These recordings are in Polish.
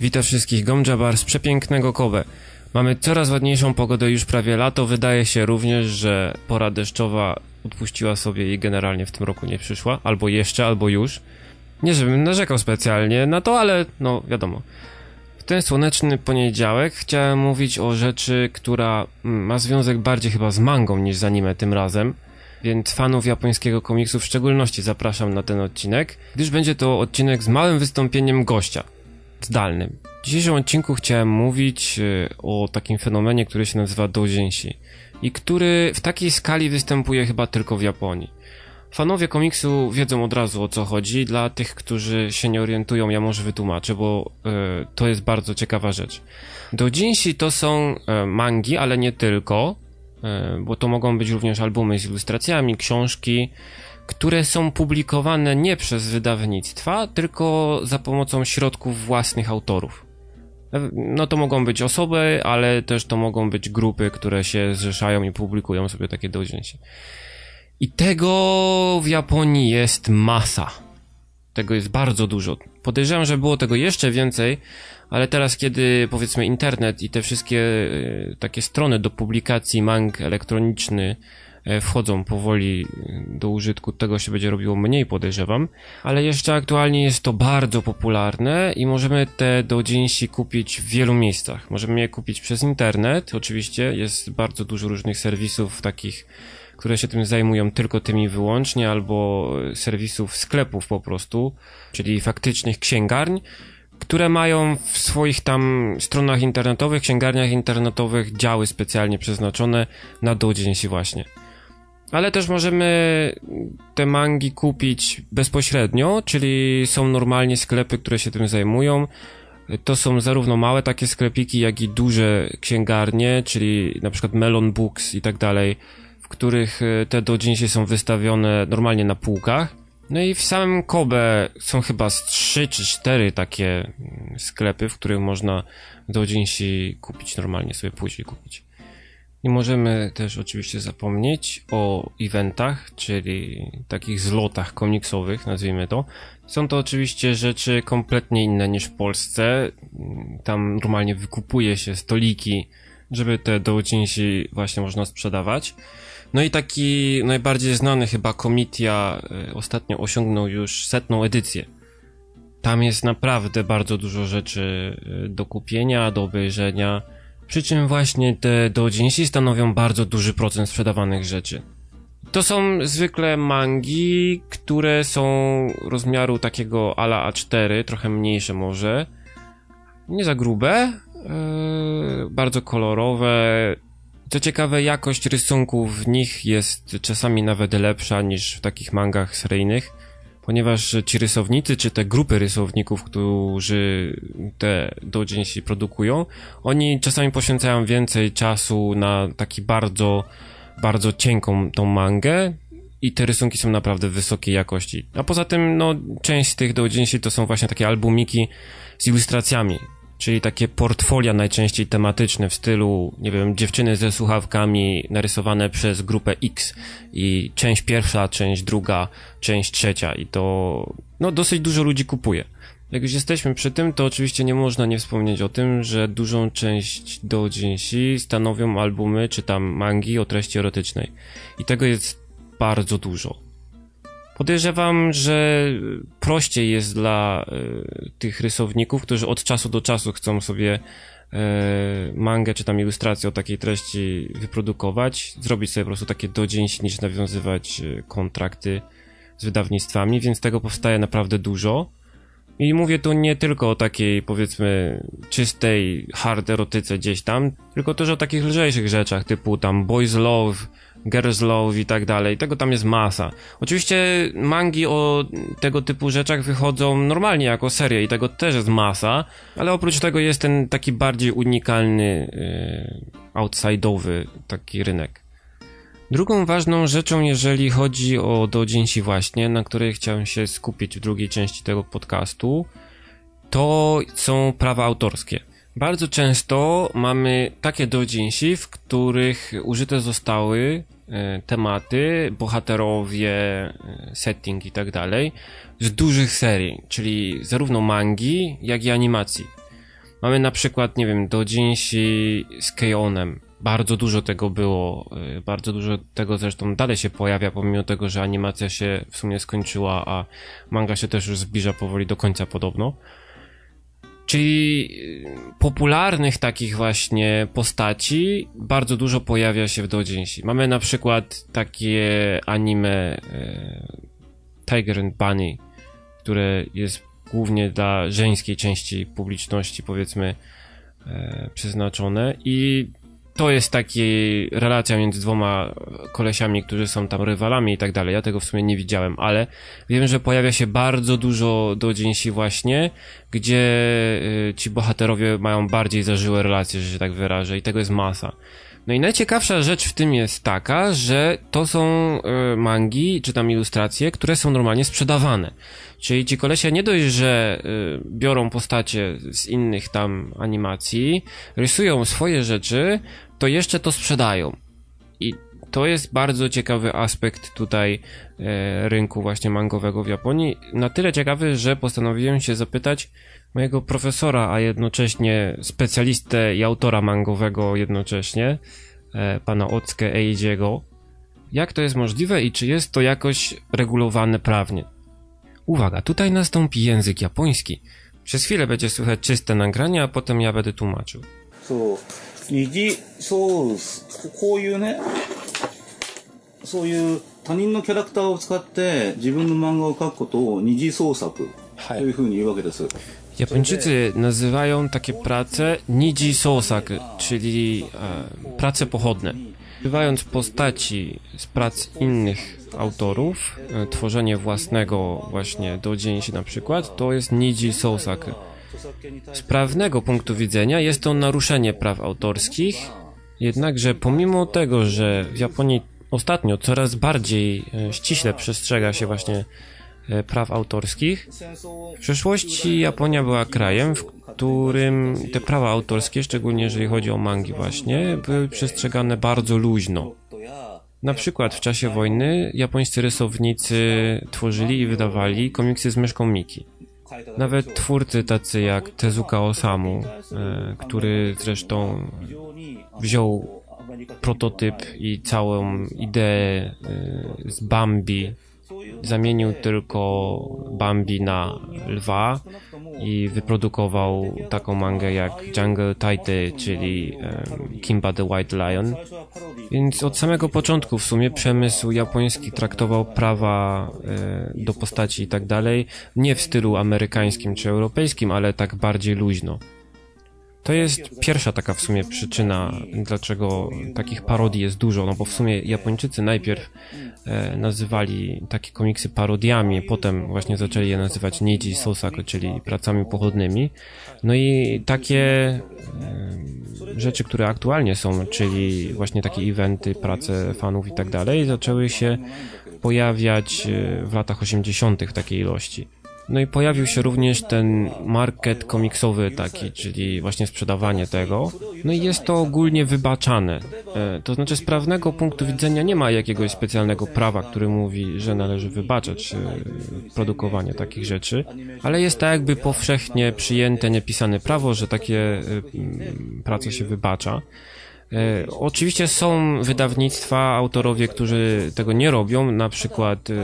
Witam wszystkich, Gomjabar z przepięknego Kobe. Mamy coraz ładniejszą pogodę, już prawie lato. Wydaje się również, że pora deszczowa odpuściła sobie i generalnie w tym roku nie przyszła. Albo jeszcze, albo już. Nie żebym narzekał specjalnie na to, ale no wiadomo. Ten słoneczny poniedziałek chciałem mówić o rzeczy, która ma związek bardziej chyba z mangą niż z anime tym razem. Więc fanów japońskiego komiksu w szczególności zapraszam na ten odcinek, gdyż będzie to odcinek z małym wystąpieniem gościa zdalnym. W dzisiejszym odcinku chciałem mówić y, o takim fenomenie, który się nazywa doujinshi i który w takiej skali występuje chyba tylko w Japonii. Fanowie komiksu wiedzą od razu o co chodzi, dla tych, którzy się nie orientują, ja może wytłumaczę, bo y, to jest bardzo ciekawa rzecz. Doujinshi to są y, mangi, ale nie tylko, y, bo to mogą być również albumy z ilustracjami, książki, które są publikowane nie przez wydawnictwa, tylko za pomocą środków własnych autorów. No to mogą być osoby, ale też to mogą być grupy, które się zrzeszają i publikują sobie takie doujinshi. I tego w Japonii jest masa. Tego jest bardzo dużo. Podejrzewam, że było tego jeszcze więcej, ale teraz, kiedy powiedzmy internet i te wszystkie e, takie strony do publikacji mang elektroniczny e, wchodzą powoli do użytku, tego się będzie robiło mniej, podejrzewam, ale jeszcze aktualnie jest to bardzo popularne i możemy te doujinshi kupić w wielu miejscach. Możemy je kupić przez internet, oczywiście jest bardzo dużo różnych serwisów takich które się tym zajmują tylko tymi wyłącznie, albo serwisów sklepów po prostu, czyli faktycznych księgarni, które mają w swoich tam stronach internetowych, księgarniach internetowych działy specjalnie przeznaczone na doujinshi właśnie. Ale też możemy te mangi kupić bezpośrednio, czyli są normalnie sklepy, które się tym zajmują. To są zarówno małe takie sklepiki, jak i duże księgarnie, czyli na przykład Melon Books i tak dalej, których e, te doujinshi są wystawione normalnie na półkach. No i w samym Kobe są chyba z trzy czy cztery takie mm, sklepy, w których można doujinshi kupić normalnie, sobie później kupić. Nie możemy też oczywiście zapomnieć o eventach, czyli takich zlotach komiksowych, nazwijmy to. Są to oczywiście rzeczy kompletnie inne niż w Polsce. Tam normalnie wykupuje się stoliki, żeby te doujinshi właśnie można sprzedawać. No i taki najbardziej znany chyba Komitia y, ostatnio osiągnął już setną edycję. Tam jest naprawdę bardzo dużo rzeczy y, do kupienia, do obejrzenia. Przy czym właśnie te doujinshi stanowią bardzo duży procent sprzedawanych rzeczy. To są zwykle mangi, które są rozmiaru takiego ala A4, trochę mniejsze może. Nie za grube, yy, bardzo kolorowe. Co ciekawe, jakość rysunków w nich jest czasami nawet lepsza niż w takich mangach seryjnych ponieważ ci rysownicy, czy te grupy rysowników, którzy te doujinshi produkują, oni czasami poświęcają więcej czasu na taki bardzo, bardzo cienką tą mangę i te rysunki są naprawdę wysokiej jakości. A poza tym, no, część z tych doujinshi to są właśnie takie albumiki z ilustracjami, czyli takie portfolia najczęściej tematyczne w stylu, nie wiem, dziewczyny ze słuchawkami narysowane przez grupę X i część pierwsza, część druga, część trzecia i to, no, dosyć dużo ludzi kupuje. Jak już jesteśmy przy tym, to oczywiście nie można nie wspomnieć o tym, że dużą część doujinshi stanowią albumy czy tam mangi o treści erotycznej. I tego jest bardzo dużo. Podejrzewam, że prościej jest dla y, tych rysowników, którzy od czasu do czasu chcą sobie y, mangę czy tam ilustrację o takiej treści wyprodukować, zrobić sobie po prostu takie dodzień, niż nawiązywać y, kontrakty z wydawnictwami, więc tego powstaje naprawdę dużo. I mówię tu nie tylko o takiej, powiedzmy, czystej hard erotyce gdzieś tam, tylko też o takich lżejszych rzeczach, typu tam boys love, girls love i tak dalej. Tego tam jest masa. Oczywiście mangi o tego typu rzeczach wychodzą normalnie jako serie i tego też jest masa, ale oprócz tego jest ten taki bardziej unikalny, yy, outside'owy taki rynek. Drugą ważną rzeczą, jeżeli chodzi o doujinshi właśnie, na której chciałem się skupić w drugiej części tego podcastu, to są prawa autorskie. Bardzo często mamy takie doujinshi, w których użyte zostały e, tematy, bohaterowie, e, setting i tak dalej z dużych serii, czyli zarówno mangi, jak i animacji. Mamy na przykład, nie wiem, doujinshi z Keionem. Bardzo dużo tego było, e, bardzo dużo tego zresztą dalej się pojawia, pomimo tego, że animacja się w sumie skończyła, a manga się też już zbliża powoli do końca podobno. Czyli y, popularnych takich właśnie postaci bardzo dużo pojawia się w doujinshi. Mamy na przykład takie anime e, Tiger and Bunny, które jest głównie dla żeńskiej części publiczności, powiedzmy, e, przeznaczone i to jest taka relacja między dwoma kolesiami, którzy są tam rywalami i tak dalej. Ja tego w sumie nie widziałem, ale wiem, że pojawia się bardzo dużo dodziensi właśnie, gdzie y, ci bohaterowie mają bardziej zażyłe relacje, że się tak wyrażę i tego jest masa. No i najciekawsza rzecz w tym jest taka, że to są y, mangi, czy tam ilustracje, które są normalnie sprzedawane. Czyli ci kolesie nie dość, że y, biorą postacie z innych tam animacji, rysują swoje rzeczy, to jeszcze to sprzedają. I to jest bardzo ciekawy aspekt tutaj e, rynku właśnie mangowego w Japonii. Na tyle ciekawy, że postanowiłem się zapytać mojego profesora, a jednocześnie specjalistę i autora mangowego jednocześnie, e, pana Ocke Eijiego, jak to jest możliwe i czy jest to jakoś regulowane prawnie. Uwaga, tutaj nastąpi język japoński. Przez chwilę będzie słychać czyste nagranie, a potem ja będę tłumaczył. そう二次そうここういうねそういう他人のキャラクターを使って自分の漫画を描くことを二次創作というふうに言うわけです、 Japończycy nazywają takie prace niji sosak, czyli e, prace pochodne. Bywając postaci z prac innych autorów, e, tworzenie własnego właśnie doujinshi na przykład, to jest niji sosak. Z prawnego punktu widzenia jest to naruszenie praw autorskich, jednakże pomimo tego, że w Japonii ostatnio coraz bardziej e, ściśle przestrzega się właśnie e, praw autorskich, w przeszłości Japonia była krajem, w którym te prawa autorskie, szczególnie jeżeli chodzi o mangi właśnie, były przestrzegane bardzo luźno. Na przykład w czasie wojny japońscy rysownicy tworzyli i wydawali komiksy z myszką Miki. Nawet twórcy tacy jak Tezuka Osamu, e, który zresztą wziął prototyp i całą ideę e, z Bambi, zamienił tylko Bambi na lwa i wyprodukował taką mangę jak Jungle Taite, czyli e, Kimba the White Lion. Więc od samego początku w sumie przemysł japoński traktował prawa e, do postaci i tak dalej nie w stylu amerykańskim czy europejskim, ale tak bardziej luźno. To jest pierwsza taka w sumie przyczyna, dlaczego takich parodii jest dużo, no bo w sumie Japończycy najpierw e, nazywali takie komiksy parodiami, potem właśnie zaczęli je nazywać Niji Sosaku, czyli pracami pochodnymi. No i takie e, rzeczy, które aktualnie są, czyli właśnie takie eventy, prace fanów i tak dalej, zaczęły się pojawiać e, w latach 80. w takiej ilości. No i pojawił się również ten market komiksowy taki, czyli właśnie sprzedawanie tego. No i jest to ogólnie wybaczane. E, to znaczy z prawnego punktu widzenia nie ma jakiegoś specjalnego prawa, które mówi, że należy wybaczać e, produkowanie takich rzeczy, ale jest tak jakby powszechnie przyjęte, niepisane prawo, że takie e, prace się wybacza. E, oczywiście są wydawnictwa, autorowie, którzy tego nie robią, na przykład e,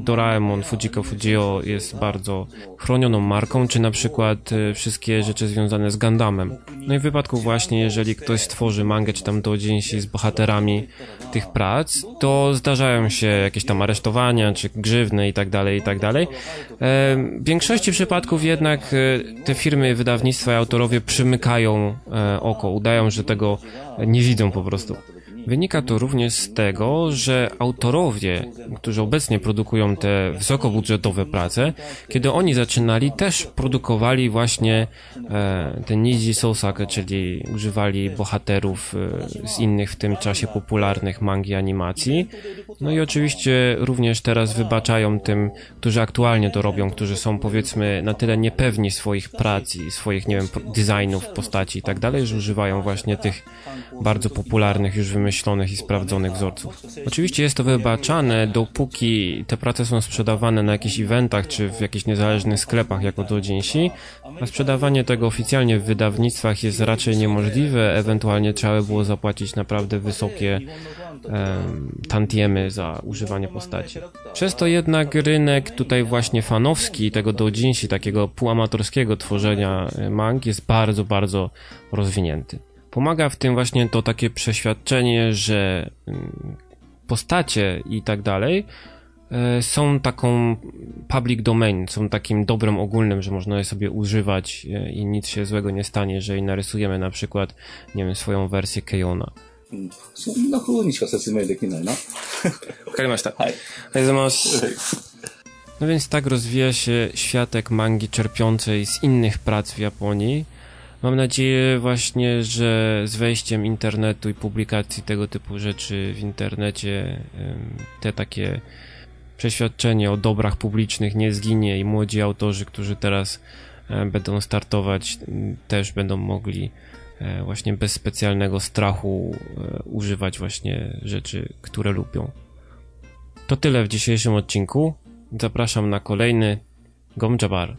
Doraemon Fujiko Fujio jest bardzo chronioną marką, czy na przykład e, wszystkie rzeczy związane z Gundamem. No i w wypadku właśnie, jeżeli ktoś stworzy mangę, czy tam doujinshi z bohaterami tych prac, to zdarzają się jakieś tam aresztowania, czy grzywny i tak dalej, i tak dalej. W większości przypadków jednak te firmy, wydawnictwa i autorowie przymykają oko, udają, że tego nie widzą po prostu. Wynika to również z tego, że autorowie, którzy obecnie produkują te wysokobudżetowe prace, kiedy oni zaczynali, też produkowali właśnie e, te Niji Sousake, czyli używali bohaterów e, z innych w tym czasie popularnych mangi animacji. No i oczywiście również teraz wybaczają tym, którzy aktualnie to robią, którzy są powiedzmy na tyle niepewni swoich prac i swoich, nie wiem, designów postaci i tak dalej, że używają właśnie tych bardzo popularnych, już wymyślonych i sprawdzonych wzorców. Oczywiście jest to wybaczane, dopóki te prace są sprzedawane na jakichś eventach czy w jakichś niezależnych sklepach jako doujinshi, a sprzedawanie tego oficjalnie w wydawnictwach jest raczej niemożliwe, ewentualnie trzeba by było zapłacić naprawdę wysokie tantiemy za używanie postaci. Przez to jednak rynek tutaj właśnie fanowski tego doujinshi, takiego półamatorskiego tworzenia mang jest bardzo, bardzo rozwinięty. Pomaga w tym właśnie to takie przeświadczenie, że mm, postacie i tak dalej e, są taką public domain, są takim dobrem ogólnym, że można je sobie używać e, i nic się złego nie stanie, jeżeli narysujemy na przykład, nie wiem, swoją wersję Kejona. そんな風にしか説明できないな。わかりました。はい。ありがとうございます。No więc tak rozwija się światek mangi czerpiącej z innych prac w Japonii. Mam nadzieję właśnie, że z wejściem internetu i publikacji tego typu rzeczy w internecie te takie przeświadczenie o dobrach publicznych nie zginie i młodzi autorzy, którzy teraz będą startować, też będą mogli E, właśnie bez specjalnego strachu e, używać właśnie rzeczy, które lubią. To tyle w dzisiejszym odcinku. Zapraszam na kolejny Gomjabar.